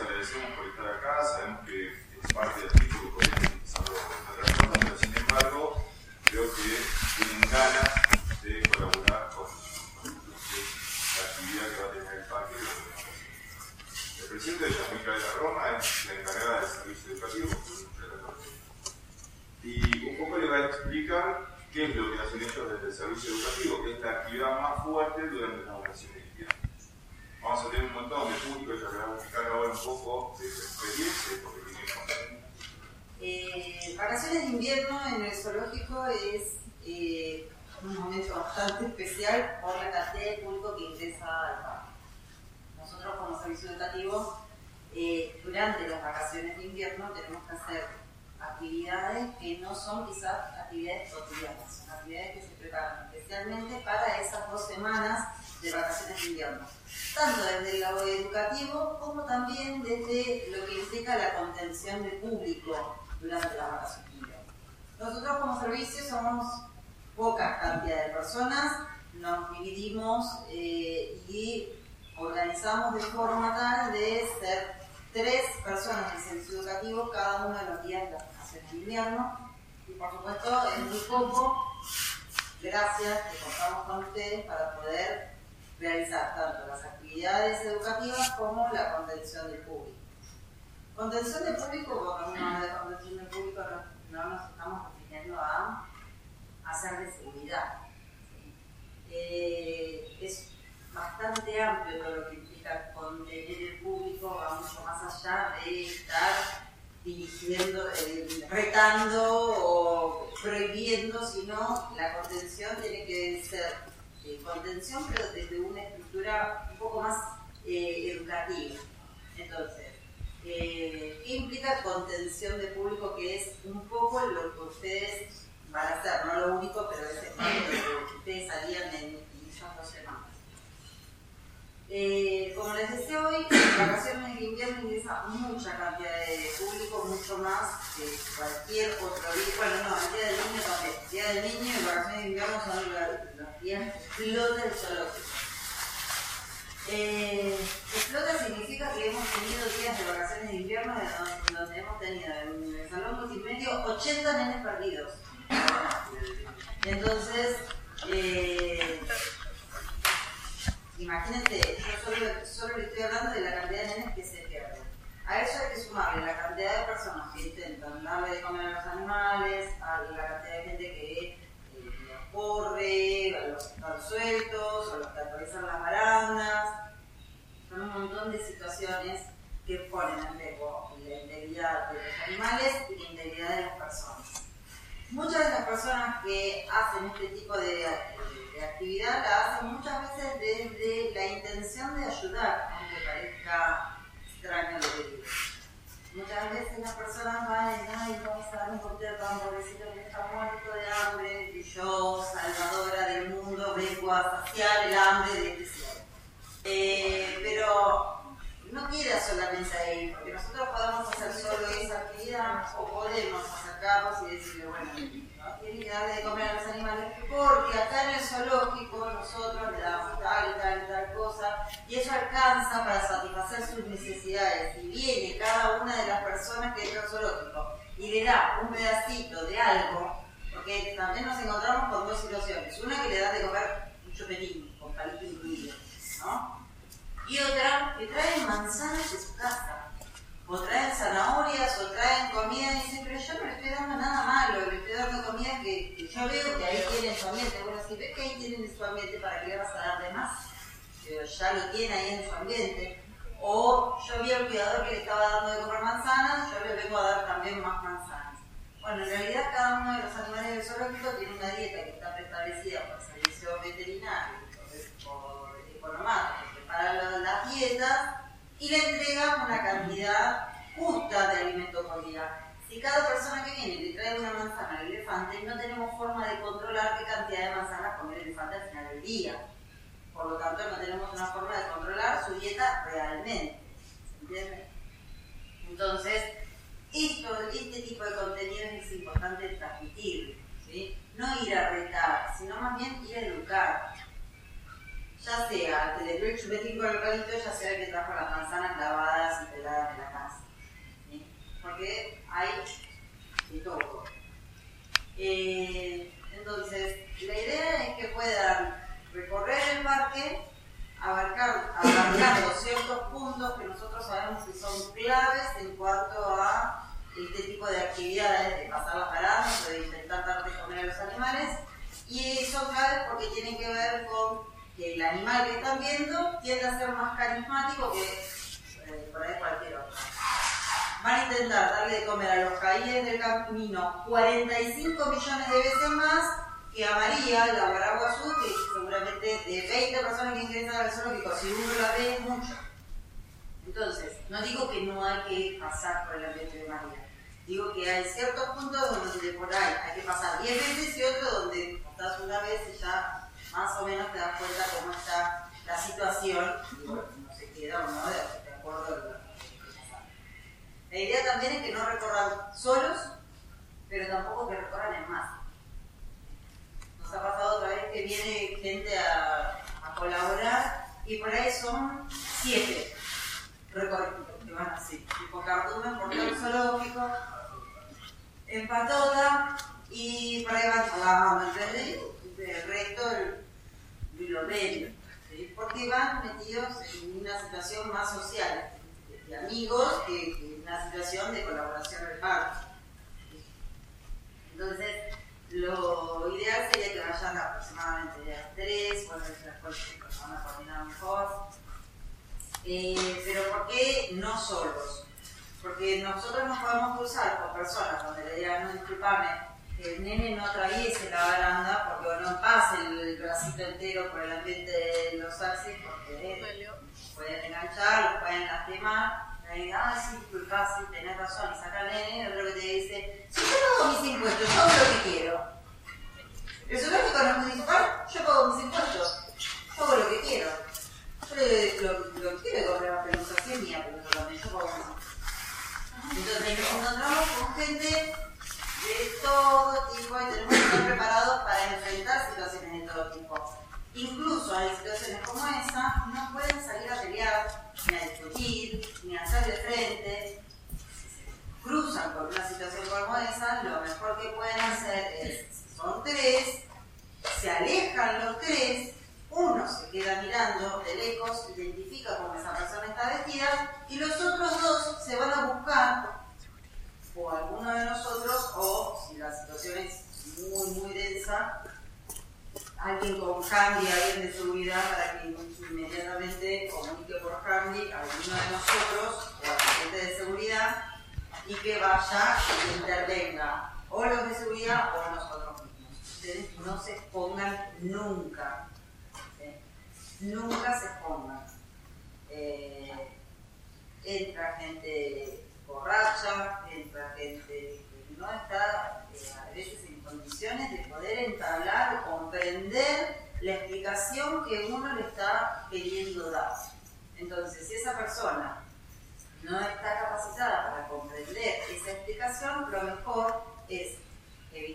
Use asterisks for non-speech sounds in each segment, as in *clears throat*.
agradecemos por estar acá, sabemos que es parte del equipo que podemos empezar a otras cosas, pero sin embargo, creo que tienen ganas de colaborar con, la actividad que va a tener el parque. El presidente de la Micaela Roma es la encargada del servicio educativo, y un poco le va a explicar qué es lo que hacen ellos desde el servicio educativo, que es la actividad más fuerte durante las vacaciones de invierno. Vamos a tener un montón de público, ya le vamos a explicar ahora un poco de su experiencia y por qué tiene eh, Vacaciones de invierno en el zoológico es eh, un momento bastante especial por la cantidad de público que ingresa al parque. Nosotros como servicio educativo, eh, durante las vacaciones de invierno tenemos que hacer actividades que no son quizás actividades cotidianas, son actividades que se preparan especialmente para esas dos semanas de vacaciones de invierno, tanto desde el lado educativo como también desde lo que la contención del público durante las vacaciones. Nosotros como servicio somos poca cantidad de personas, nos dividimos eh, y organizamos de forma tal de ser tres personas en servicio educativo cada uno de los días de las vacaciones de invierno. Y por supuesto es muy poco, gracias que contamos con ustedes para poder realizar tanto las actividades educativas como la contención del público. Contención del público, cuando uno habla de contención del público, no, nos estamos refiriendo a hacer de seguridad. Eh, es bastante amplio todo lo que implica contener el público, va mucho más allá de estar dirigiendo, eh, retando o prohibiendo, sino la contención tiene que ser eh, contención, pero desde una estructura un poco más eh, educativa. Entonces, ¿qué implica contención de público? Que es un poco lo que ustedes van a hacer, no lo único, pero es lo que ustedes harían en eh, como les decía hoy, en vacaciones de invierno ingresa mucha cantidad de público, mucho más que cualquier otro día. Bueno, no, el día del niño también. El día del niño y vacaciones de invierno son los, días que explota. Eh, explota significa que hemos tenido días de vacaciones de invierno donde, hemos tenido en el salón multimedio 80 nenes perdidos. Entonces, eh, Imagínense, yo solo, le estoy hablando de la cantidad de nenes que se pierden. A eso hay que sumarle la cantidad de personas que intentan darle de comer a los animales, a la cantidad de gente que eh, corre, a los que están sueltos, a los que atraviesan las barandas. Son un montón de situaciones que ponen en riesgo la integridad de los animales y la integridad de las personas. Muchas de las personas que hacen este tipo de actividad la hacen muchas veces desde la intención de ayudar, aunque parezca extraño lo que digo. Muchas veces las personas van y ay, vamos a dar un poquito de pan, pobrecito que está muerto de hambre, y yo, salvadora del mundo, vengo a saciar el hambre de este cielo. Eh, pero no queda solamente ahí, porque nosotros podemos hacer solo esa actividad o podemos acercarnos y decirle, bueno, tienen que darle de comer a los animales, porque acá en el zoológico nosotros le damos tal y tal y tal cosa, y eso alcanza para satisfacer sus necesidades. Y viene cada una de las y le da un pedacito de algo, porque también nos encontramos con dos situaciones. Una que le da de comer un chupetín, con palito incluido, ¿no? Y otra que trae manzanas de su casa o traen zanahorias o traen comida y dicen, pero yo no le estoy dando nada malo, le estoy dando comida que, yo veo que ahí tienen su ambiente. Bueno, si ves que ahí tienen su ambiente, ¿para qué le vas a dar de más? Pero ya lo tiene ahí en su ambiente. O yo vi al cuidador que le estaba dando de comer manzanas, yo le vengo a dar también más manzanas. Bueno, en realidad cada uno de los animales del zoológico tiene una dieta que está preestablecida por el servicio veterinario, por, por que para las dietas y le entrega una cantidad justa de alimento por día. Si cada persona que viene le trae una manzana al elefante, no tenemos forma de controlar qué cantidad de manzanas come el elefante al final del día. Por lo tanto, no tenemos una forma de controlar su dieta realmente. ¿Se entiende? Entonces, esto, este tipo de contenido es importante transmitir. ¿sí? No ir a retar, sino más bien ir a educar ya sea que le el chupetín con el palito, ya sea que trajo las manzanas clavadas y peladas hay de todo. Eh, entonces, la idea es que puedan recorrer el parque abarcar, abarcando ciertos puntos que nosotros sabemos que son claves en cuanto a este tipo de actividades, de pasar las paradas de intentar dar de comer a los animales, y son claves porque tienen que ver con que el animal que están viendo tiende a ser más carismático que eh, por ahí cualquier otro. Van a intentar darle de comer a los caíes del camino 45 millones de veces más que a María, la Guaraguazú, que seguramente de 20 personas que ingresan al zoológico, si uno la ve es mucho. Entonces, no digo que no hay que pasar por el ambiente de María. Digo que hay ciertos puntos donde por ahí hay que pasar 10 veces y otros donde estás una vez y ya más o menos te das cuenta cómo está la situación y bueno, no se queda o no de, acuerdo a lo que pasa. La idea también es que no recorran solos, pero tampoco que recorran en masa ha pasado otra vez que viene gente a, colaborar y por ahí son siete recorridos que van así, tipo cardumen por todo el zoológico, en patota y por ahí van a El resto lo ven, porque van metidos en una situación más social, de amigos, que, en una situación de colaboración del parque. Entonces, lo ideal sería que vayan aproximadamente de a tres, bueno, después se van a coordinar mejor. Eh, pero ¿por qué no solos? Porque nosotros nos podemos cruzar con personas donde le digan, no, disculpame, que el nene no atraviese la baranda porque no pase el bracito entero por el ambiente de los taxis porque pueden enganchar, los pueden lastimar y ah, sí, disculpa, sí, tenés razón, y saca el nene, otro que te dice, si yo pago mis impuestos, yo hago lo que quiero. El zoológico no es municipal, yo pago mis impuestos,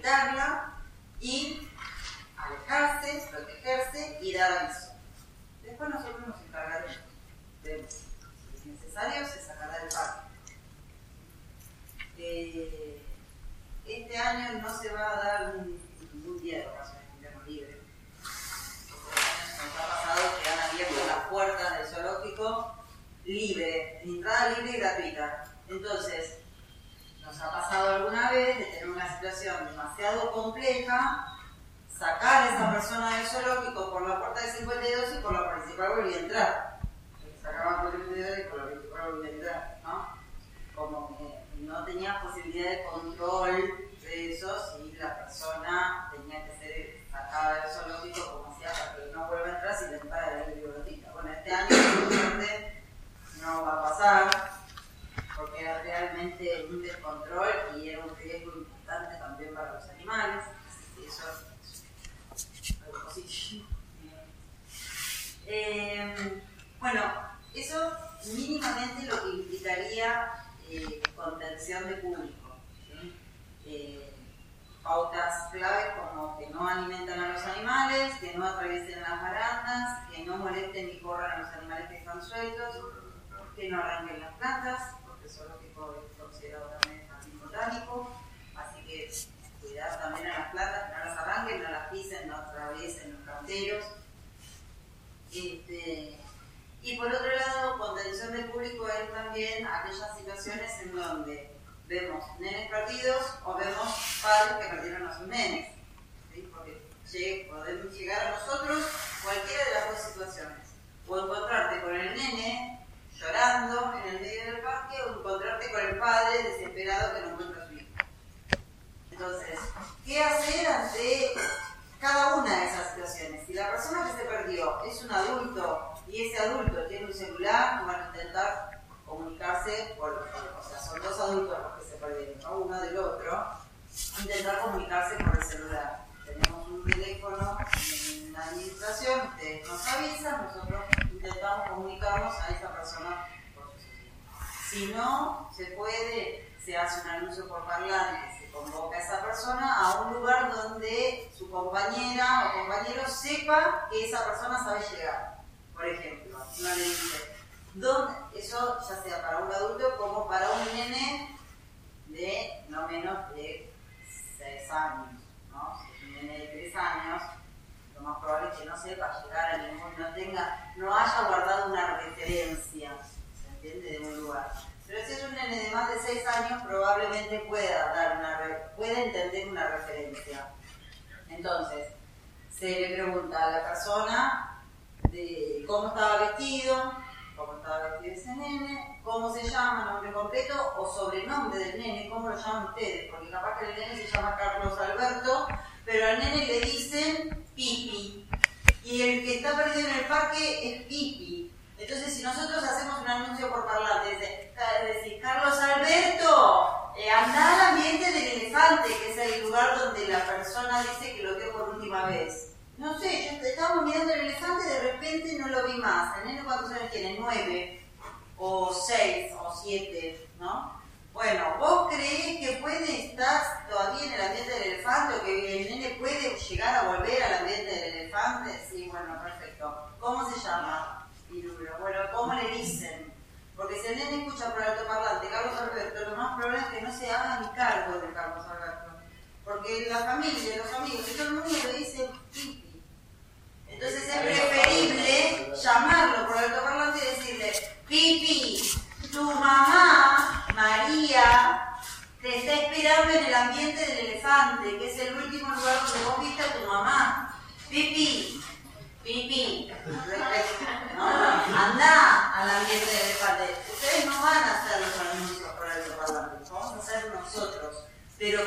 在哪里？Cada una de esas situaciones? Si la persona que se perdió es un adulto y ese adulto tiene un celular, van a intentar comunicarse, por, o sea, son dos adultos los que se perdieron, uno del otro, intentar comunicarse por el celular. Tenemos un teléfono en la administración, ustedes nos avisan, nosotros intentamos comunicarnos a esa persona por su celular. Si no se puede, se hace un anuncio por parlante, convoca a esa persona a un lugar donde su compañera o compañero sepa que esa persona sabe llegar por ejemplo, no le dice, ¿dónde? Eso ya sea para un adulto como para un nene de no menos de 6 años, ¿no? Si es un nene de 3 años, lo más probable es que no sepa llegar a ningún, no tenga, no haya guardado una referencia, ¿se entiende? De un lugar. Pero si es un nene de más de 6 años, probablemente pueda dar una, puede entender una referencia. Entonces, se le pregunta a la persona de cómo estaba vestido, cómo estaba vestido ese nene, cómo se llama, nombre completo o sobrenombre del nene, cómo lo llaman ustedes, porque capaz que el nene se llama Carlos Alberto, pero al nene le dicen Pipi. Y el que está perdido en el parque es Pipi. Entonces, si nosotros hacemos un anuncio por parlante, decir, Carlos Alberto, eh, al ambiente del elefante, que es el lugar donde la persona dice que lo vio por última vez. No sé, yo estábamos mirando el elefante y de repente no lo vi más. ¿El nene cuántos años tiene? ¿Nueve? ¿O seis? ¿O siete? ¿No? Bueno, ¿vos creés que puede estar todavía en el ambiente del elefante o que el nene puede llegar a volver al ambiente del elefante? Sí, bueno, perfecto. ¿Cómo se llama? Bueno, ¿cómo le dicen? Porque si el escucha por el altoparlante Carlos Alberto, lo más probable es que no se haga ni cargo de Carlos Alberto. Porque la familia, los amigos y todo el mundo le dicen entonces es preferible llamarlo por el altoparlante y decirle, Pipi, tu mamá, María, te está esperando en el ambiente del elefante, que es el último lugar donde vos viste a tu mamá. Pipi, Pipi, ¿no? anda al ambiente del elefante. Ustedes no van a hacer los anuncios por el altoparlante, vamos a hacer nosotros.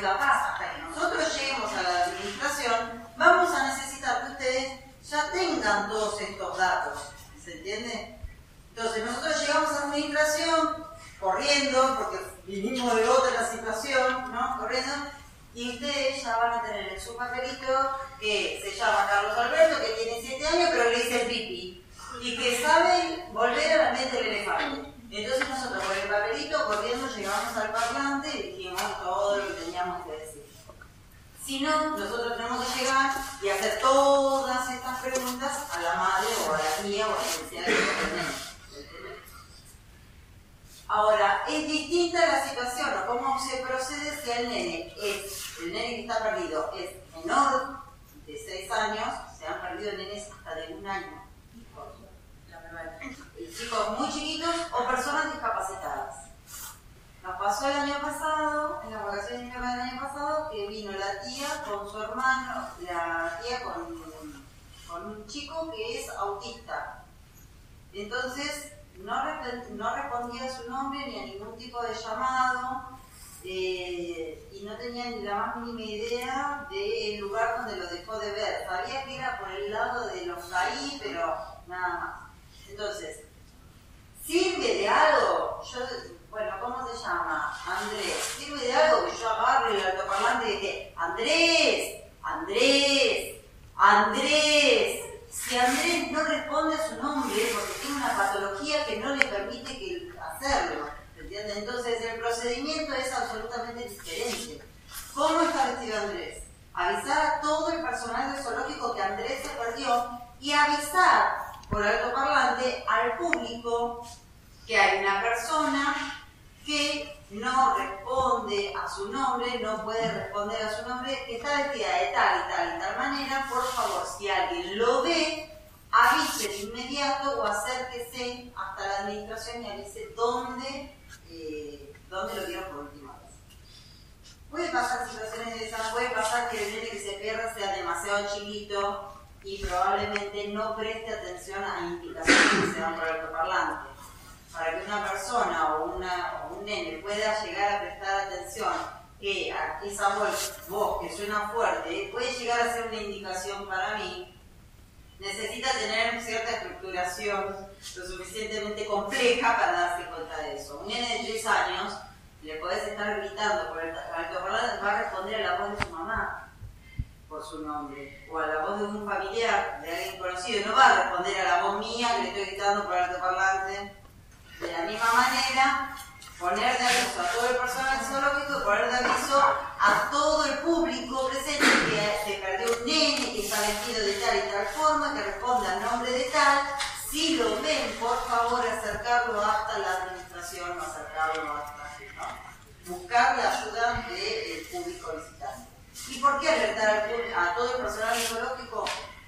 Capaz, hasta que nosotros lleguemos a la administración, vamos a necesitar que ustedes ya tengan todos estos datos. ¿Se entiende? Entonces nosotros llegamos a administración corriendo, porque vinimos de otra situación, ¿no? Corriendo, y ustedes ya van a tener en su papelito que se llama Carlos Alberto, que tiene 7 años, pero le dice pipi, y que sabe volver a la mente del elefante. Entonces nosotros con el papelito corriendo llegamos al parlante y dijimos todo lo que teníamos que decir. Si no, nosotros tenemos que llegar y hacer todas estas preguntas a la madre o a la tía o a la que sea Ahora, es distinta la situación o cómo se procede si el nene es, el nene que está perdido es menor de 6 años, se han perdido nenes hasta de un año. Chicos muy chiquitos o personas discapacitadas. Nos pasó el año pasado, en la vacaciones del año pasado, que vino la tía con su hermano, la tía con, con un chico que es autista. Entonces, no, no respondía a su nombre ni a ningún tipo de llamado eh, y no tenía ni la más mínima idea del lugar donde lo dejó de ver. Sabía que era por el lado de los ahí, pero nada más. Entonces, ¿sirve de algo? Yo bueno, ¿cómo se llama? Andrés. ¿Sirve de algo que yo agarre el altoparlante y dije, Andrés, Andrés, Andrés? Si Andrés no responde a su nombre porque tiene una patología que no le permite que hacerlo, ¿entiendes? Entonces el procedimiento es absolutamente diferente. ¿Cómo está vestido Andrés? Avisar a todo el personal del zoológico que Andrés se perdió y avisar por alto parlante al público que hay una persona que no responde a su nombre, no puede responder a su nombre, que está vestida de tal y tal y tal manera, por favor, si alguien lo ve, avise de inmediato o acérquese hasta la administración y avise dónde, eh, dónde lo vieron por última vez. Puede pasar situaciones de esas, puede pasar que el nene que se pierda sea demasiado chiquito, y probablemente no preste atención a indicaciones que se dan por altoparlante. Para que una persona o, una, o un nene pueda llegar a prestar atención que esa voz que suena fuerte puede llegar a ser una indicación para mí, necesita tener cierta estructuración lo suficientemente compleja para darse cuenta de eso. Un nene de 3 años, le podés estar gritando por el altoparlante, va a responder a la voz de su mamá por su nombre, o a la voz de un familiar, de alguien conocido, no va a responder a la voz mía que le estoy gritando por altoparlante. De la misma manera, poner de aviso a todo el personal zoológico, poner de aviso a todo el público presente que se perdió un nene, que está vestido de tal y tal forma, que responda al nombre de tal. Si lo ven, por favor, acercarlo hasta la administración acercarlo hasta, buscar la ayuda del público visitante. ¿Y por qué alertar a todo el personal zoológico?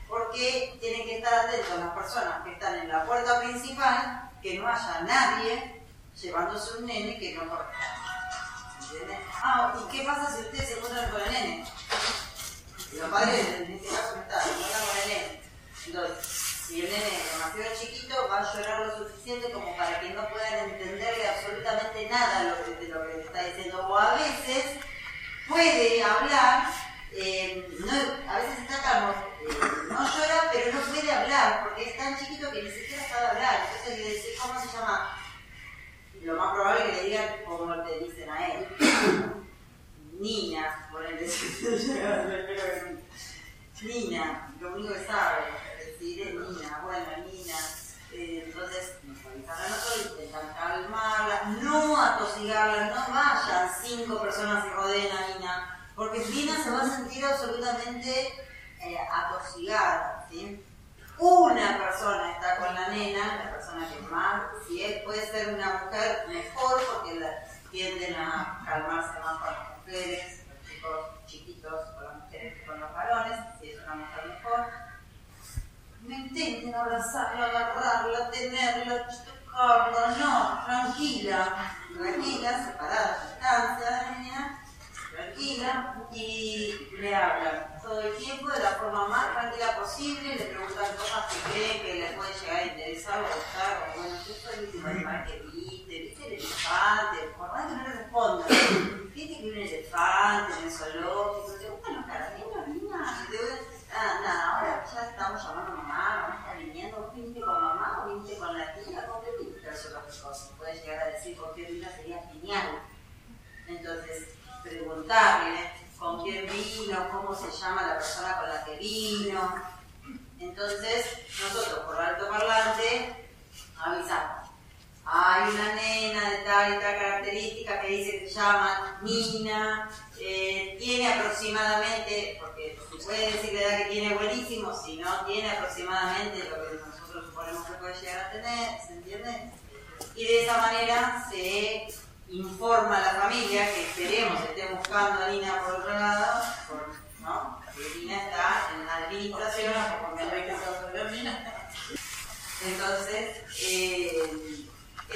Porque tienen que estar atentos las personas que están en la puerta principal, que no haya nadie llevándose un nene que no corresponde. ¿Entiendes? Ah, ¿y qué pasa si ustedes se encuentran con el nene? Los padres en este caso están, se encuentran con el nene. Entonces, si el nene es demasiado chiquito, va a llorar lo suficiente como para que no puedan entenderle absolutamente nada de lo que le está diciendo. O a veces puede hablar, eh, a veces está calmo, eh, no llora, pero no puede hablar, porque es tan chiquito que ni siquiera sabe hablar. Entonces le dice, ¿cómo se llama? lo más probable es que le digan como te dicen a él. *coughs* Nina, por el *laughs* Nina, lo único que sabe decir es Nina, bueno, Nina. Eh, entonces, nos avisan a nosotros, intentan calmarla, no atosigarla, no vayan cinco personas y rodeen a Nina, porque Nina se va a sentir absolutamente eh, atosigada, una persona está con la nena, la persona que más, si es, puede ser una mujer mejor porque tienden a calmarse más con las mujeres, los chicos chiquitos con las mujeres que con los varones, si es una mujer mejor. No intenten abrazarla, agarrarla, tenerla, tocarla, no, tranquila, tranquila, separada, distancia niña tranquila y le hablan todo el tiempo de la forma más tranquila posible, le preguntan cosas que creen que les puede llegar a interesar o gustar, o bueno, ¿qué fue el último animal que viste? ¿Viste el elefante? Por más que no le respondan, ¿viste que un elefante en el zoológico? ¿Te gustan los caramelos, niña? Ah, nada, ahora ya estamos llamando mamá, mamá está viniendo, ¿vos viniste con mamá o viniste con la tía? ¿Con qué viniste al zoológico? Puede llegar a decir con qué vino sería genial. Entonces, preguntarle con quién vino, cómo se llama la persona con la que vino. Entonces, nosotros por alto parlante avisamos. Hay una nena de tal y tal característica que dice que se llama Nina, eh, tiene aproximadamente, porque se puede decir la edad que tiene buenísimo, si no, tiene aproximadamente lo que nosotros suponemos que puede llegar a tener, ¿se entiende? Y de esa manera se informa a la familia que esperemos esté buscando a Nina por otro lado, ¿no? Porque Nina está en la administración. Entonces, eh,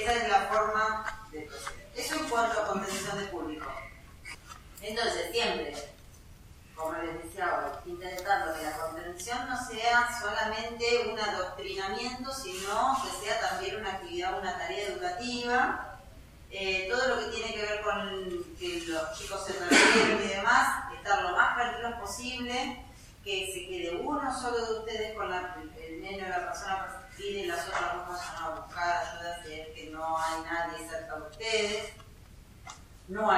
esa es la forma de proceder. Eso en cuanto a contención de público. Entonces, siempre, como les decía hoy, intentando que la contención no sea solamente un adoctrinamiento, sino que sea también una actividad, una tarea educativa eh, todo lo que tiene que ver con que los chicos se refieren y demás, estar lo más tranquilos posible, que se quede uno solo de ustedes con el nene o la persona y las otras no vayan a buscar ayuda si es que no hay nadie cerca de ustedes. No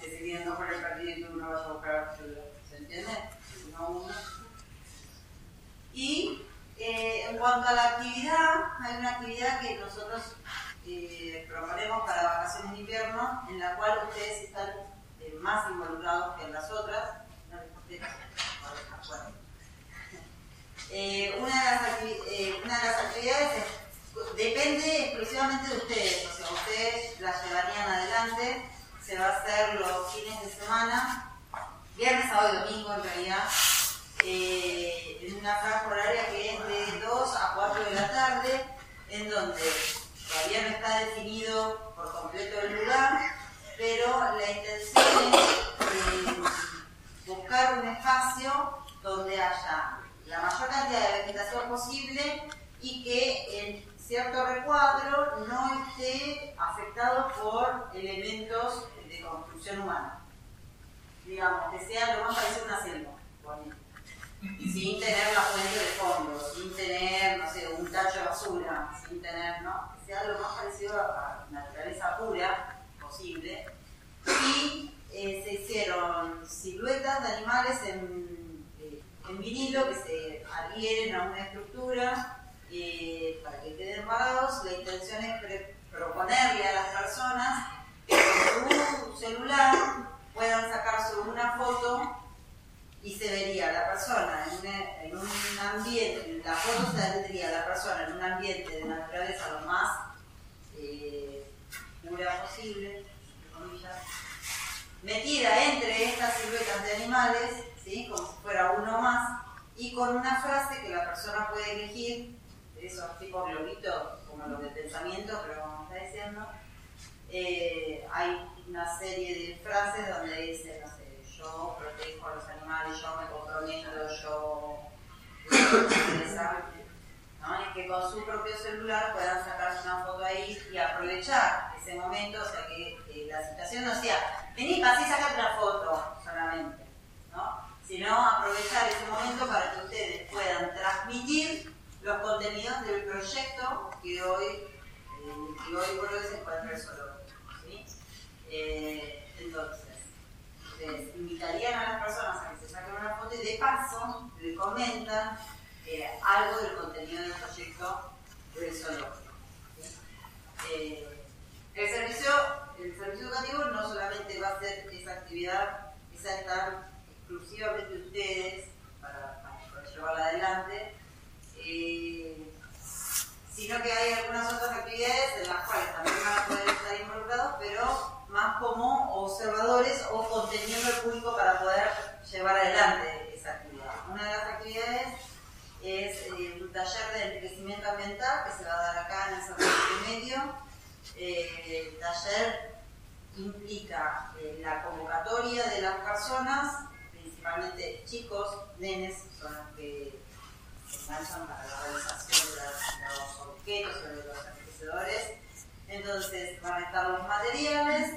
se vienen por el partido uno vaya a ayuda. ¿Se entiende? No uno. Y eh, en cuanto a la actividad, hay una actividad que nosotros eh, proponemos para vacaciones de invierno, en la cual ustedes están eh, más involucrados que en las otras. Eh, una, de las eh, una, de las actividades depende exclusivamente de ustedes, o sea, ustedes la llevarían adelante, se va a hacer los fines de semana, viernes, sábado y domingo en realidad, eh, en una franja horaria que es de 2 a 4 de la tarde, en donde todavía no está definido por completo el lugar, pero la intención es eh, buscar un espacio donde haya la mayor cantidad de vegetación posible y que en cierto recuadro no esté afectado por elementos de construcción humana. Digamos, que sea lo más parecido a una selva, sin tener una fuente de fondo, sin tener, no sé, un tacho de basura, sin tener, ¿no? Que sea lo más parecido a naturaleza pura posible. Y eh, se hicieron siluetas de animales en, eh, en vinilo que se adhieren a una estructura eh, para que queden parados. La intención es proponerle a las personas con su celular puedan sacarse una foto y se vería la persona en, un ambiente, la foto se tendría la persona en un ambiente de naturaleza lo más eh, posible, metida entre estas siluetas de animales, ¿sí? como si fuera uno más, y con una frase que la persona puede elegir esos tipos globitos, como los de pensamiento, pero como está diciendo, eh, hay una serie de frases donde dice, no sé, yo protejo a los animales, yo me comprometo, yo... *clears throat* ¿no? Y que con su propio celular puedan sacarse una foto ahí y aprovechar ese momento, o sea, que, la situación no sea, vení, pasé y saca otra foto solamente, ¿no? Sino aprovechar ese momento para que ustedes puedan transmitir los contenidos del proyecto que hoy, eh, hoy por hoy se encuentra el zoológico. Eh, entonces, invitarían a las personas a que se saquen una foto y de paso le comentan eh, algo del contenido del proyecto del zoológico. el, servicio, el servicio educativo no solamente va a ser esa actividad, esa estar exclusivamente ustedes para, para llevarla adelante, eh, sino que hay algunas otras actividades en las cuales también van a poder estar involucrados, pero más como observadores o conteniendo el público para poder llevar adelante esa actividad. Una de las actividades es eh, un taller de enriquecimiento ambiental que se va a dar acá en el Centro Medio. Eh, el taller implica la convocatoria de las personas, principalmente chicos, nenes, son los que enganchan para la realización de, los objetos o de los enriquecedores. Entonces van a estar los materiales,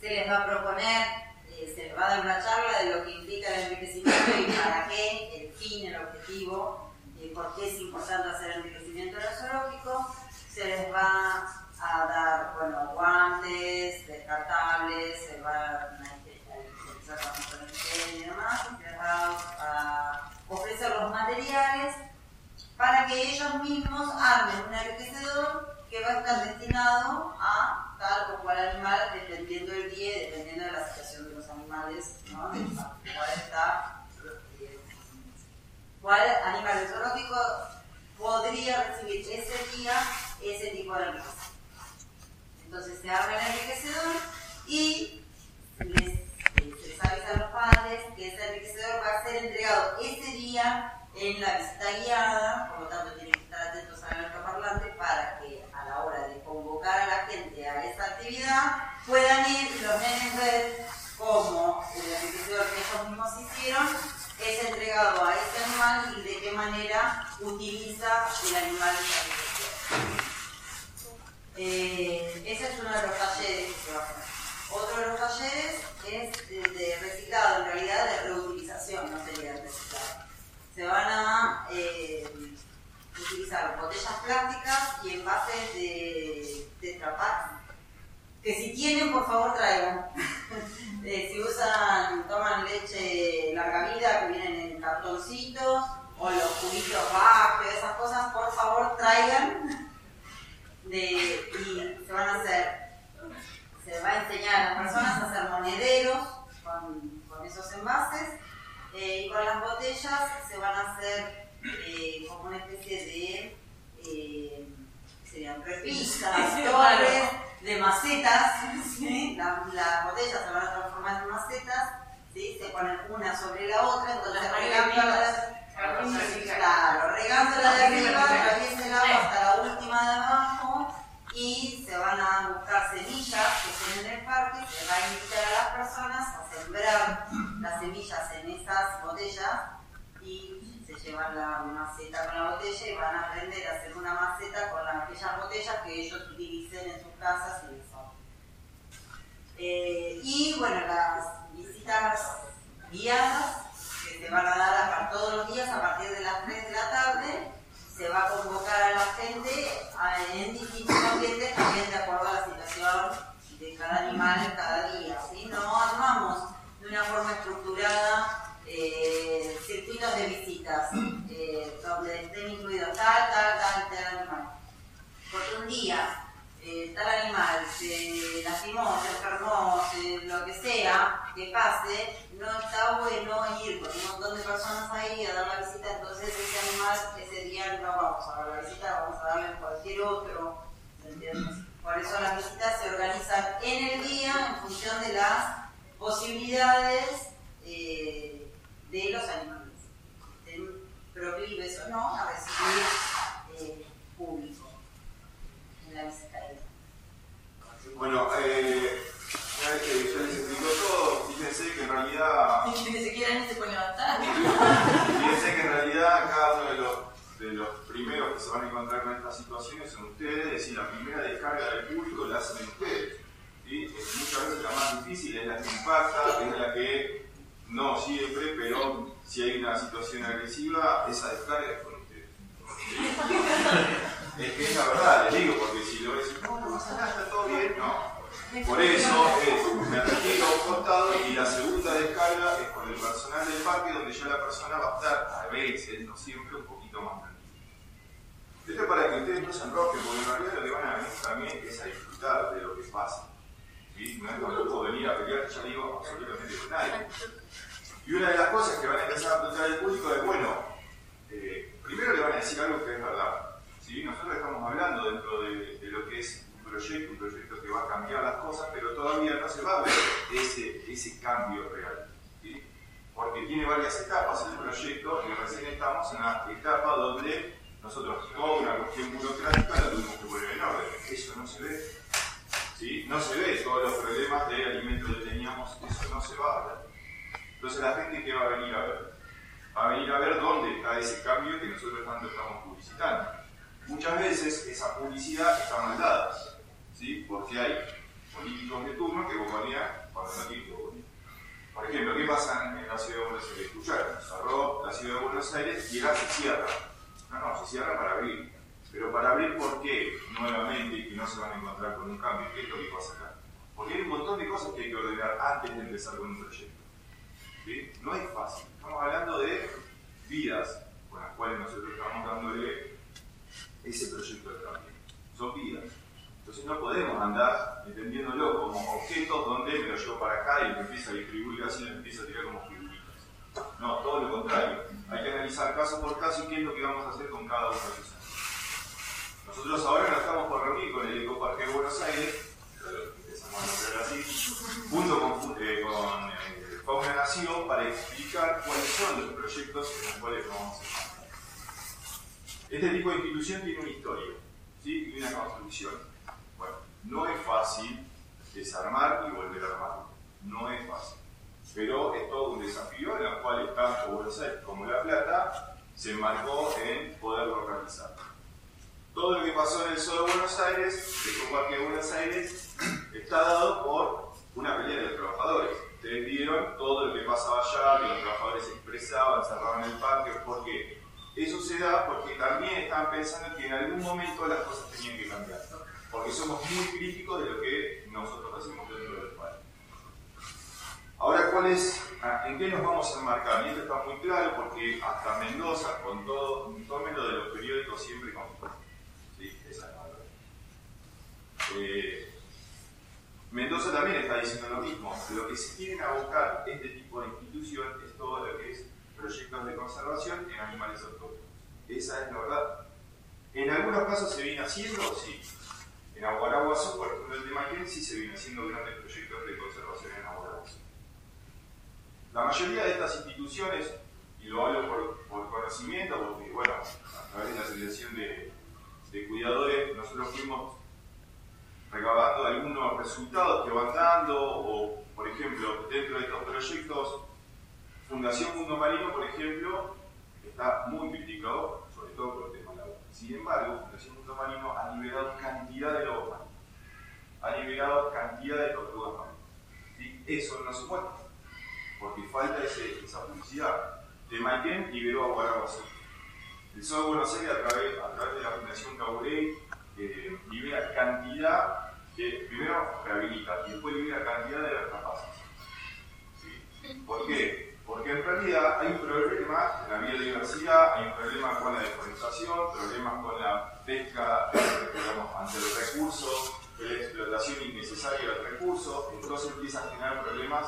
se les va a proponer, eh, se les va a dar una charla de lo que implica el enriquecimiento y para qué, el fin, el objetivo, por qué es importante hacer enriquecimiento zoológico. Se les va a dar bueno, guantes descartables, se va a, y demás, se les va a ofrecer los materiales para que ellos mismos armen un enriquecedor que va a estar destinado a tal o cual animal, dependiendo del día y dependiendo de la situación de los animales, ¿no? cuál está, cuál animal zoológico podría recibir ese día ese tipo de enriquecedor. Entonces se arma el enriquecedor y les avisa a los padres que ese enriquecedor va a ser entregado ese día en la visita guiada, por lo tanto tienen que estar atentos al altoparlante para que a la hora de convocar a la gente a esta actividad puedan ir los nenes ver cómo el enriquecedor que ellos mismos hicieron es entregado a ese animal y de qué manera utiliza el animal esa enriquecedor. Eh, ese es uno de los talleres que se va a hacer. Otro de los talleres es de reciclado, en realidad de reutilización, no sería de reciclado. Se van a eh, botellas plásticas y envases de Tetra que si tienen, por favor, traigan. *laughs* Eh, si usan, toman leche larga vida que vienen en cartoncitos, o los cubitos bajos, esas cosas, por favor, traigan. *laughs* De, y se van a hacer se va a enseñar a las personas a hacer monederos con, con esos envases eh, y con las botellas se van a hacer eh, como una especie de eh, serían repisas, torres de macetas, ¿sí? las, botellas se van a transformar en macetas, ¿sí? se ponen una sobre la otra, entonces Las regándolas, claro, regándolas de arriba, atraviesa el agua hasta la última de abajo y se van a buscar semillas que estén en el parque, se va a invitar a las personas a sembrar las semillas en esas botellas llevan la maceta con la botella y van a aprender a hacer una maceta con las, aquellas botellas que ellos utilicen en sus casas y eso. Eh, y bueno, las visitas guiadas que se van a dar a- todos los días a partir de las 3 de la tarde, se va a convocar a la gente a- en distintos ambientes también de acuerdo a la situación de cada animal cada día. ¿sí? No armamos de una forma estructurada eh, de visitas *clears throat* eh, donde estén incluidos tal, tal, tal, tal animal. Porque un día eh, tal animal se lastimó, se enfermó, lo que sea que pase, no está bueno ir con un montón de personas ahí a dar la visita, entonces ese animal ese día no vamos a dar la visita, vamos a darle cualquier otro, ¿me entiendes? Por eso las visitas se organizan en el día en función de las posibilidades eh, de los animales. Estén proclives o no a recibir eh, público en la visita guiada. Bueno, eh, una vez que ya les explicó todo, fíjense que en realidad Ni siquiera ni se puede levantar. Fíjense que en realidad cada uno de los, de los primeros que se van a encontrar con estas situaciones son ustedes, es decir, la primera descarga del público la hacen ustedes. ¿sí? Es Muchas veces la más difícil es la que impacta, es la que no siempre, pero si hay una situación agresiva, esa descarga es con ustedes. Es que es la verdad, les digo, porque si lo ves, no, no pasa nada, está todo bien, no. Por eso es, me retiro a un costado y la segunda descarga es con el personal del parque donde ya la persona va a estar, a veces, no siempre, un poquito más tranquila. Esto es para que ustedes no se enrojen, porque en realidad lo que van a venir también es a disfrutar de lo que pasa. ¿Sí? No es tampoco venir a pelear, ya digo, absolutamente con nadie. Y una de las cosas que van a empezar a plantear el público es, bueno, eh, primero le van a decir algo que es verdad. ¿sí? Nosotros estamos hablando dentro de, lo que es un proyecto, un proyecto que va a cambiar las cosas, pero todavía no se va a ver ese, ese cambio real. Porque tiene varias etapas el proyecto y recién estamos en una etapa donde nosotros toda una cuestión burocrática la tuvimos que poner en orden. Eso no se ve. No se ve todos los problemas de alimentos que teníamos, eso no se va a ver. Entonces la gente que va a venir a ver, va a venir a ver dónde está ese cambio que nosotros tanto estamos publicitando. Muchas veces esa publicidad está mal dada, ¿sí? porque hay políticos de turno que boconean cuando no tienen. Por ejemplo, ¿qué pasa en la ciudad de Buenos Aires? Escucharon, cerró la ciudad de Buenos Aires y ahora se cierra. No, no, se cierra para abrir. Pero para abrir, ¿por qué? Nuevamente, y que no se van a encontrar con un cambio. ¿Qué es lo que pasa acá? Porque hay un montón de cosas que hay que ordenar antes de empezar con un proyecto. No es fácil. Estamos hablando de vidas con las cuales nosotros estamos dándole ese proyecto de cambio. Son vidas. Entonces no podemos andar entendiéndolo como objetos donde me lo llevo para acá y me empiezo a distribuir así me empiezo a tirar como figuritas. No, todo lo contrario. Hay que analizar caso por caso y qué es lo que vamos a hacer con cada uno de. Nosotros ahora nos estamos por reunir con el Ecoparque de Buenos Aires, empezamos a así, junto con, eh, con eh, Fauna Nación para explicar cuáles son los proyectos en los cuales vamos a. Este tipo de institución tiene una historia ¿sí? y una construcción. Bueno, no es fácil desarmar y volver a armar. No es fácil. Pero es todo un desafío en el cual tanto Buenos Aires como La Plata se enmarcó en poderlo realizar. Todo lo que pasó en el solo Buenos Aires, el Parque de Buenos Aires, *clears throat* está dado por una pelea de los trabajadores. Ustedes vieron todo lo que pasaba allá, que los trabajadores expresaban, cerraban el parque, ¿por qué? Eso se da porque también estaban pensando que en algún momento las cosas tenían que cambiar. Porque somos muy críticos de lo que nosotros hacemos dentro del parque. Ahora, ¿cuál es, ¿en qué nos vamos a enmarcar? Y esto está muy claro porque hasta Mendoza, con todo, tómenlo de los periódicos siempre con Sí, esa es la verdad. Eh, Mendoza también está diciendo lo mismo. Lo que se quieren abocar este tipo de institución es todo lo que es proyectos de conservación en animales autóctonos. Esa es la verdad. En algunos casos se viene haciendo, sí. En Aguaraguazú, por ejemplo, el de Mackenzie, se viene haciendo grandes proyectos de conservación en Aguaraguazú. La mayoría de estas instituciones, y lo hablo por, conocimiento, porque bueno, a través de la asociación de cuidadores, nosotros fuimos recabando algunos resultados que van dando, o por ejemplo, dentro de estos proyectos, Fundación Mundo Marino, por ejemplo, está muy criticado, sobre todo por el tema laboral. Sin embargo, Fundación Mundo Marino ha liberado cantidad de lobos ha liberado cantidad de tortugas marinas. Y eso no se cuenta, porque falta ese, esa publicidad. De Maitén liberó a Guaraguazú. El Sol de Buenos Aires, a través, a través de la Fundación Caburey, eh, libera cantidad de, primero rehabilita y después libera cantidad de capaces. ¿Sí? ¿Por qué? Porque en realidad hay un problema en la biodiversidad, hay un problema con la deforestación, problemas con la pesca digamos, ante los recursos, la explotación innecesaria de los recursos, entonces empieza a generar problemas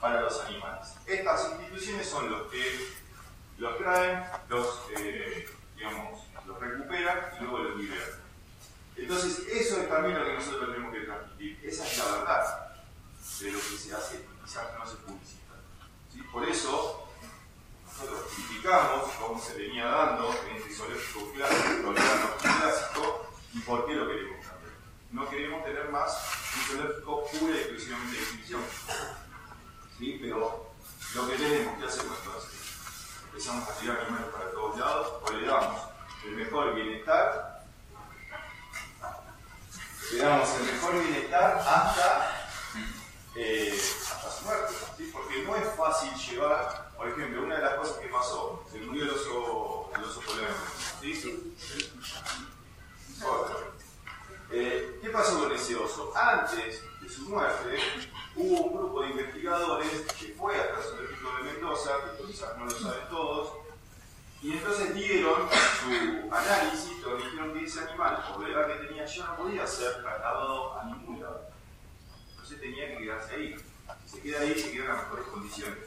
para los animales. Estas instituciones son los que los traen, los, eh, digamos, los recuperan y luego los liberan. Entonces, eso es también lo que nosotros tenemos que transmitir. Esa es la verdad de lo que se hace, quizás no se publicita. Por eso, nosotros criticamos cómo se venía dando en este zoológico clásico, clásico y por qué lo queremos cambiar. No queremos tener más un zoológico pura y exclusivamente de exhibición. ¿Sí? Pero lo que tenemos que hacer nosotros queda ahí, se queda en las mejores condiciones.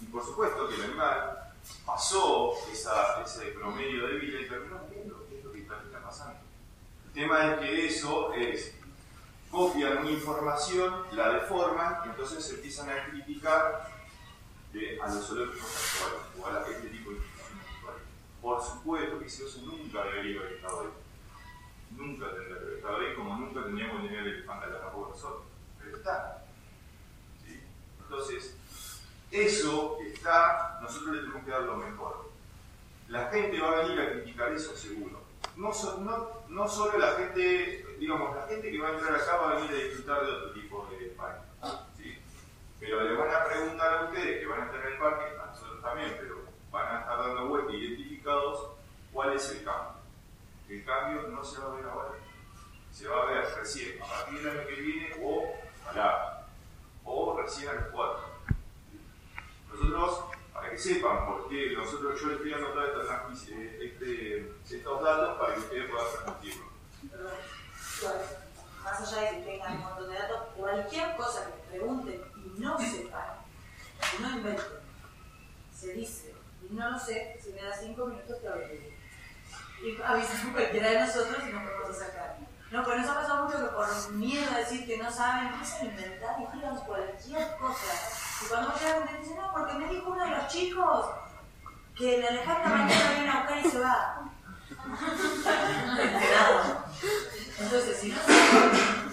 Y por supuesto que el animal pasó esa, ese promedio de vida y terminó viendo qué es lo que está, pasando. El tema es que eso es, copian una información, la deforman, y entonces empiezan a criticar de, a los zoológicos actuales o a este tipo de por supuesto que ese oso nunca debería haber estado ahí. Nunca tendría que haber estado ahí, como nunca tendríamos que tener el elefante de la por nosotros. Pero está. Entonces, eso está, nosotros le tenemos que dar lo mejor. La gente va a venir a criticar eso seguro. No, solo la gente, digamos, la gente que va a entrar acá va a venir a disfrutar de otro tipo de parque. ¿sí? Pero le van a preguntar a ustedes que van a estar en el parque, a nosotros también, pero van a estar dando vueltas identificados cuál es el cambio. El cambio no se va a ver ahora, se va a ver recién, a partir del año que viene o la, o recién a los cuatro. Nosotros, para que sepan, porque nosotros yo estoy dando todos este, estos datos para que ustedes puedan transmitirlo. Más allá de que tengan un montón de datos, cualquier cosa que pregunten y no sepan, no inventen, se dice no lo sé, si me da cinco minutos te averiguo. Y avisan cualquiera de nosotros y nos podemos sacar. No, pero nos ha pasado mucho que por miedo a decir que no saben, empiezan a inventar y tiran cualquier cosa. Y cuando llegan te dicen, no, porque me dijo uno de los chicos que el elefante mañana viene a buscar y se va. Entonces, si no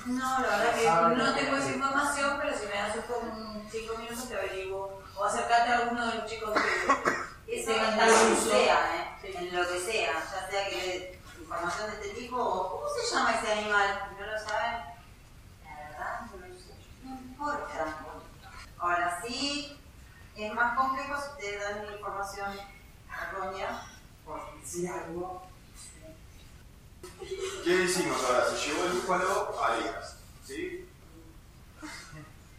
no, la verdad que no tengo esa información, pero si me das un cinco minutos te averiguo. O acercarte a alguno de los chicos que eso en lo que sea, ¿eh? en lo que sea, ya sea que información de este tipo o cómo se llama ese animal, no lo saben, la verdad no lo sé, no importa. Ahora sí, es más complejo si ustedes dan una información errónea, por decir algo. ¿Qué decimos ahora? Se llevó el búfalo a Legas, ¿sí?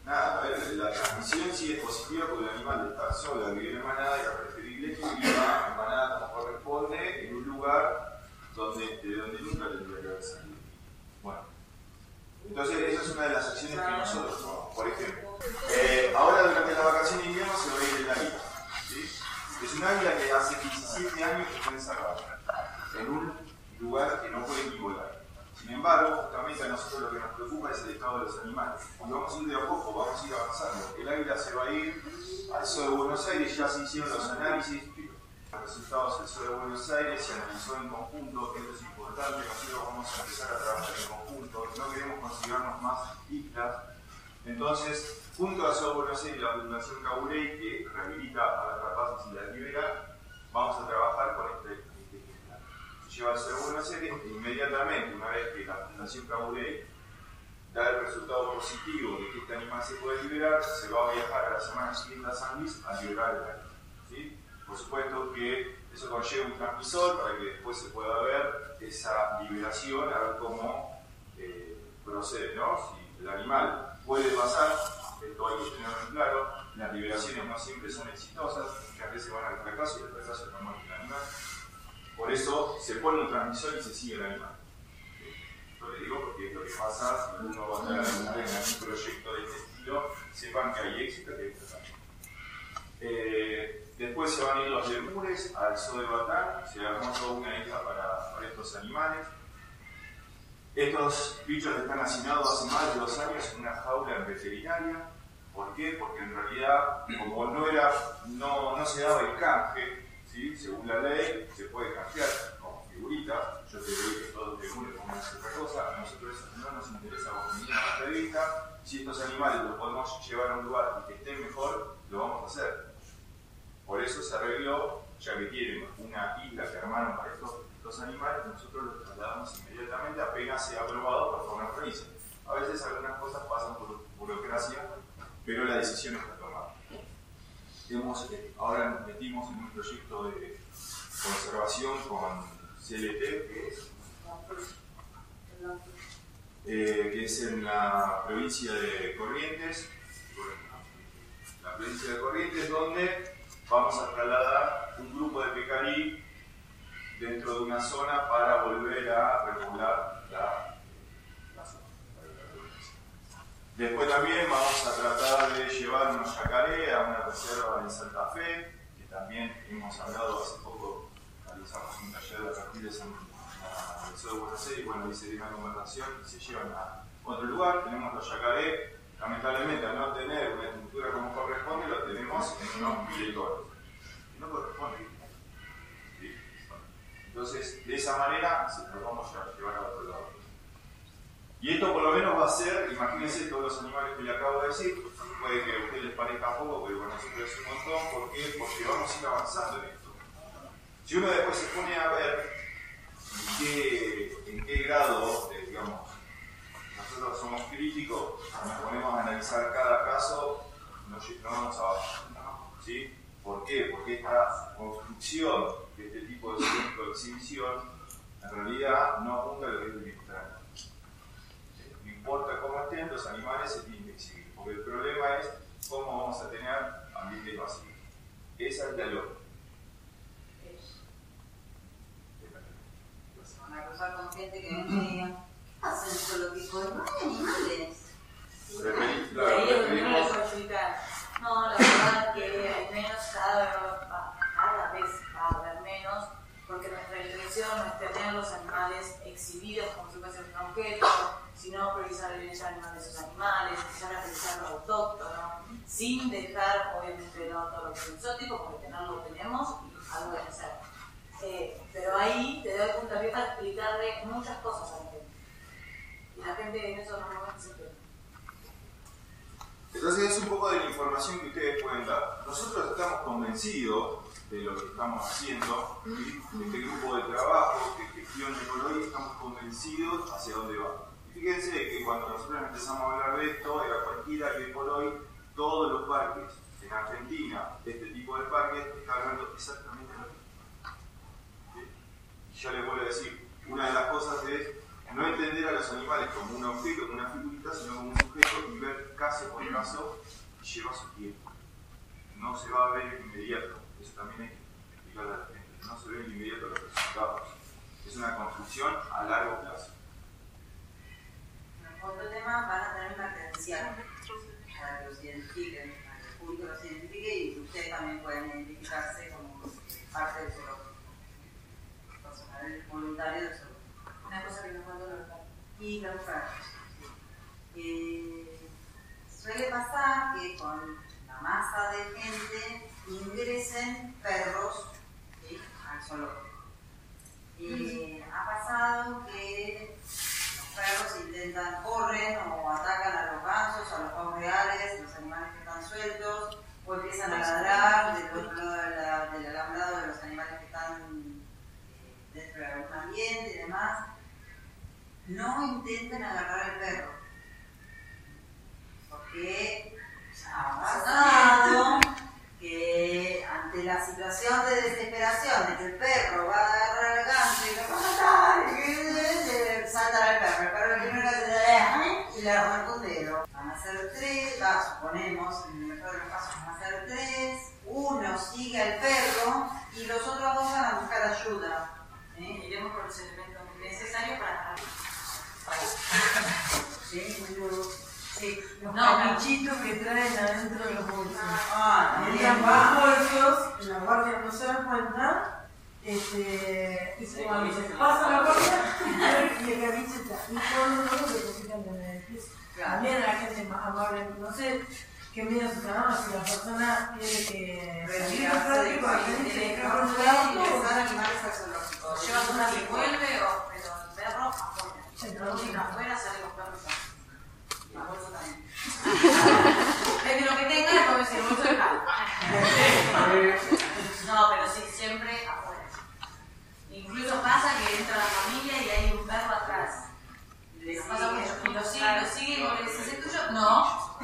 Nada, a ver, la transmisión sí es positiva porque el animal estar solo, vivir en manada, era preferible que viva en manada como corresponde, en un lugar donde, de donde nunca tendría que haber salido. Bueno, entonces esa es una de las acciones que nosotros tomamos. Por ejemplo, eh, ahora durante la vacación de invierno se va a ir el águila. Es un águila que hace 17 años que está encerrada en un lugar que no puede ni volar. Sin embargo, justamente a nosotros lo que nos preocupa es el estado de los animales. Y vamos a ir de a poco, vamos a ir avanzando. El águila se va a ir al Zoo de Buenos Aires, ya se hicieron los análisis, los resultados del Zoo de Buenos Aires, se analizó en conjunto, esto es importante, nosotros vamos a empezar a trabajar en conjunto, no queremos considerarnos más islas. Entonces, junto a Buenos Aires y la Fundación Caburey, que rehabilita a las rapaces y las libera, vamos a trabajar con este, este ejemplar. Se lleva al Zoo de Buenos Aires e inmediatamente, una vez que la Fundación Caburey da el resultado positivo de que este animal se puede liberar, se va a viajar a la semana siguiente a San Luis a liberar el animal. Por supuesto que eso conlleva un transmisor para que después se pueda ver esa liberación, a ver cómo eh, procede. ¿no? Si el animal puede pasar, esto hay que tenerlo en claro, las liberaciones no siempre son exitosas, muchas veces van al fracaso y el fracaso no muere el animal. Por eso se pone un transmisor y se sigue el animal le digo porque es lo que pasa si uno va a estar en algún proyecto de este estilo, sepan que hay éxito, que hay fracaso. Eh, después se van a ir los lemures al zoo de Batán, se armó toda una isla para, para, estos animales. Estos bichos están asignados hace más de dos años en una jaula veterinaria. ¿Por qué? Porque en realidad, como no, era, no, no se daba el canje, ¿sí? según la ley, se puede canjear como figurita. Yo te digo que todos los lemures como otra cosa, a nosotros no nos interesa una revista. Si estos animales los podemos llevar a un lugar y que estén mejor, lo vamos a hacer. Por eso se arregló, ya que tienen una isla que armaron para estos, estos animales, nosotros los trasladamos inmediatamente apenas sea aprobado por forma provincia. A veces algunas cosas pasan por burocracia, pero la decisión está tomada. Hemos, eh, ahora nos metimos en un proyecto de conservación con CLT, que es, eh, que es en la provincia de Corrientes, la provincia de Corrientes, donde vamos a trasladar un grupo de pecarí dentro de una zona para volver a regular la, la zona. Después también vamos a tratar de llevar unos yacaré a una reserva en Santa Fe, que también hemos hablado hace poco, realizamos un taller de reptiles en el Zoo de Buenos Aires, bueno, ahí se una conversación y se llevan a otro lugar, tenemos los yacaré, lamentablemente al no tener una estructura como corresponde, lo tenemos en unos piletores. Entonces, de esa manera, se los vamos a llevar a otro lado. Y esto por lo menos va a ser, imagínense todos los animales que le acabo de decir, puede que a ustedes les parezca poco, pero para nosotros es un montón, ¿por qué? Porque vamos a ir avanzando en esto. Si uno después se pone a ver en qué, grado, de, digamos, nosotros somos críticos, nos ponemos a analizar cada caso, no, no vamos abajo. ¿sí? ¿Por qué? Porque esta construcción tipo de de exhibición en realidad no apunta a lo que es el bienestar. No importa cómo estén, los animales se tienen que exhibir. Porque el problema es cómo vamos a tener ambientes vacíos. Esa es la lógica. Van a cruzar con gente que me diga, ¿qué hacen zoológicos? No hay animales. Y claro, es referimos-. No, la verdad que al menos cada, cada vez porque nuestra intención no es tener los animales exhibidos como si fuesen un objeto, sino priorizar el bienestar animal de esos animales, empezar a priorizar lo autóctono, sin dejar obviamente de lado todo lo que exótico, porque tenerlo lo tenemos y algo debe ser. Eh, pero ahí te doy puntapié para explicarle muchas cosas a la gente. Y la gente en esos momentos se entiende. Entonces es un poco de la información que ustedes pueden dar. Nosotros estamos convencidos de lo que estamos haciendo, de este grupo de trabajo, de gestión de Coloy, estamos convencidos hacia dónde va. Y fíjense que cuando nosotros empezamos a hablar de esto, era cualquiera que Coloy, todos los parques en Argentina, de este tipo de parques, están hablando exactamente lo mismo. ¿Sí? Y yo les vuelvo a decir, una de las cosas es no entender a los animales como un objeto, como una figurita, sino como un sujeto y ver caso por caso lleva su tiempo. No se va a ver inmediato, eso también hay que explicarle a la gente, no se ve en inmediato los resultados. Es una construcción a largo plazo. Otro tema, van a tener una credencial para que los identifiquen, para que el público los identifique y ustedes también pueden identificarse como parte del zoológico. Personal voluntario del zoológico. Una cosa que nos mandó. Y los perros. Eh, suele pasar que con la masa de gente ingresen perros ¿sí? al zoológico. Eh, ha pasado que los perros intentan, corren o atacan a los gansos, a los pavos reales, los animales que están sueltos, o empiezan a ladrar del otro lado de la- del alambrado de los animales que están eh, dentro de algún ambiente y demás. No intenten agarrar al perro, porque ha pasado que ante la situación de desesperación de que el perro va a agarrar al ganso y lo va a matar, y que salta al perro, el perro primero que hace es y le arranca un dedo. Van a ser tres, va, suponemos, en el mejor de los casos van a ser tres, uno sigue al perro y los otros dos van a buscar ayuda. ¿eh? Iremos por los elementos necesarios para Sí. Sí. Los No, que traen adentro de los bolsos. Ah, por va. bolsos, la guardia no se da cuenta, este, y cuando se pasa la guardia, *laughs* y el caniche está. Y cuando no lo depositan en el piso. También a la gente más amable, no sé qué medios usarán, si la persona quiere que Retirarse de de- que no corre un ingresar animales al zoológico. lleva una que vuelve, o, pero el perro perro música afuera. afuera sale los perros la bolsa también. *laughs* De lo que tenga, el bolso de calma. *laughs* No, pero sí, siempre afuera. Incluso pasa que entra la familia y hay un perro atrás. Le Nos pasa mucho. Y lo sigue, lo sigue, y vos le decís, ¿es tuyo? No.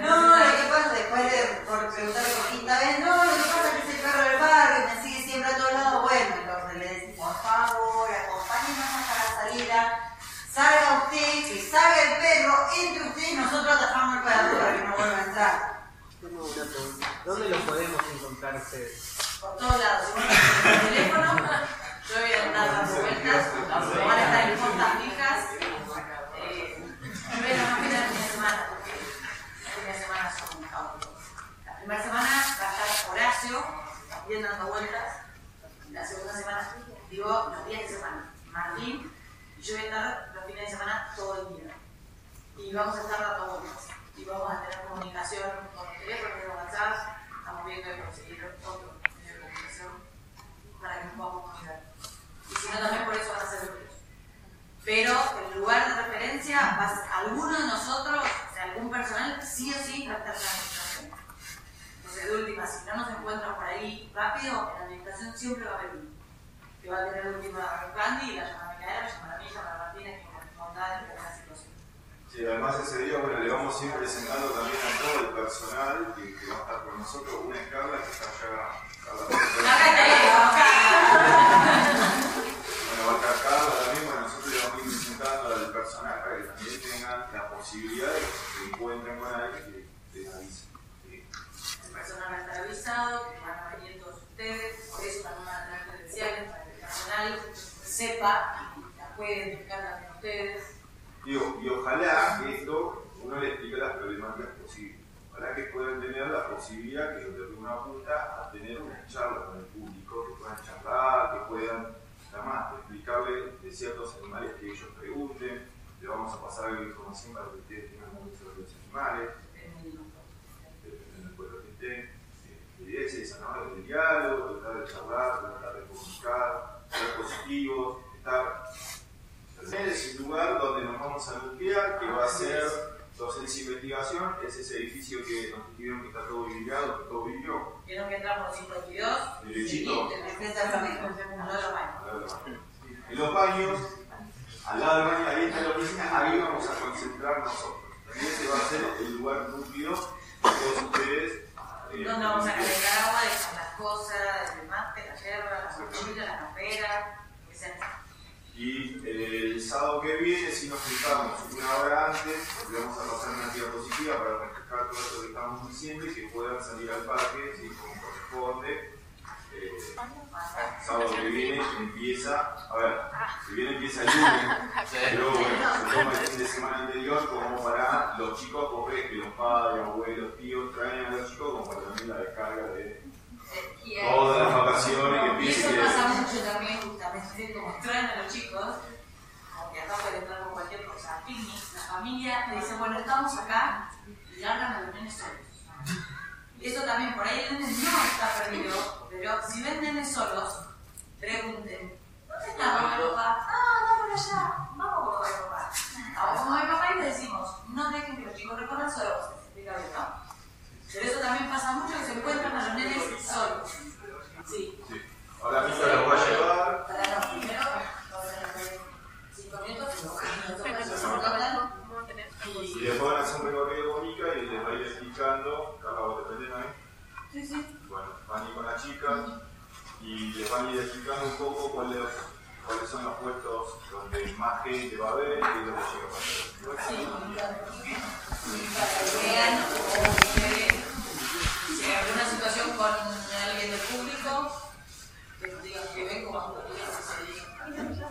No, lo que pasa después de por preguntarle por quinta vez, no, lo que pasa es que es el perro del barrio, me sigue siempre a todos lados. Bueno, entonces le decís, por favor, acompáñenos hasta la salida, salga usted, que salga el perro, entre usted y nosotros atajamos el perro para que no vuelva a entrar. Tengo una pregunta. ¿Dónde los podemos encontrar ustedes? Por todos lados. Si vos no tenés el teléfono, yo voy a andar dando vueltas, van a estar en puntas fijas. Eh, yo voy a trabajar el fin de semana, porque los fines de semana son caóticos. La primera semana va a estar Horacio, también dando vueltas. La segunda semana, digo, los días de semana, Martín, y yo voy a estar los fines de semana todo el día. Y vamos a estar dando vueltas. Y vamos a tener comunicación con el teléfono, con WhatsApp, estamos viendo de conseguir otro medio de comunicación para que nos podamos comunicar. Y si no, también por eso van a ser grupos. Pero el lugar de referencia, va a ser- alguno de nosotros, o sea, algún personal, sí o sí va a estar en la administración. Entonces, de última, si no nos encuentran por ahí rápido, en la administración siempre va a haber uno. Que va a tener última Candy y la llama a Micaela, la llama a mí, llama a Martínez, que corresponda en la situación. Sí, además ese día, bueno, le vamos a ir presentando también a todo el que, que va a estar con nosotros. Una es Carla, que está allá. Carla, Bueno, va a estar Carla también, bueno, nosotros le vamos a ir presentando al personal para que también tengan la posibilidad de que se encuentren con alguien que les avise. Sí. El personal va a estar avisado, que van a venir todos ustedes, por eso también van a tener credenciales para que el personal sepa y la puede identificar también ustedes. Digo, y ojalá que esto uno le explique las problemáticas posibles. Que puedan tener la posibilidad, que lo que uno apunta, a tener una charla con el público, que puedan charlar, que puedan, explicarle de ciertos animales que ellos pregunten. Le vamos a pasar la información para que ustedes tengan conocimiento sobre los animales, dependiendo del pueblo que estén. La idea es esa, ¿no? El diálogo, tratar de charlar, tratar de comunicar, ser positivos, estar es un lugar donde nos vamos a nuclear, que va a ser docencia e investigación, es ese edificio que nos escribieron que está todo viviado, que todo vivió. Vieron que entramos por 52, Derechito. En los baños, al lado del baño, ahí está la oficina, ahí vamos a concentrar nosotros. Y ese va a ser el lugar núcleo de todos ustedes. eh, Donde vamos a calentar agua, dejar las cosas, el mate, la yerba, la mochila, la campera, lo que sea. Y eh, el sábado que viene, si nos juntamos una hora antes, le vamos a pasar una diapositiva para reflejar todo esto que estamos diciendo y que puedan salir al parque, ¿sí? como corresponde. Eh, sábado que viene empieza, a ver, que viene empieza el lunes, pero bueno, se toma el fin de semana anterior como para los chicos, vos ves que los padres, abuelos, tíos traen a los chicos como para también la descarga de Y, todas las vacaciones que y empiece eso pasa mucho también, justamente, como traen a los chicos, porque acá pueden entrar con cualquier cosa, picnic, la familia le dice, bueno, estamos acá y largan a los nenes solos. Y eso también, por ahí el nene no está perdido, pero si ven nenes solos, pregunten, ¿dónde está mamá y papá? Ah, va por allá, vamos con mamá y papá. Vamos con mamá y papá y le decimos, no dejen que los chicos recorran solos, se explica bien, ¿no? Pero eso también pasa mucho que se encuentran a los nenes solos. Ahora mismo la voy a llevar. Para los primeros cinco minutos, Y después van a hacer un recorrido con Mica y les va a ir explicando. Carla, ¿vos te prendés ahí? Sí, sí. Bueno, van a ir con las chicas y les van a ir explicando un poco cuáles, cuáles son los puestos donde más gente va a haber y qué es lo que llega a pasar. Sí, para que vean o que que vengo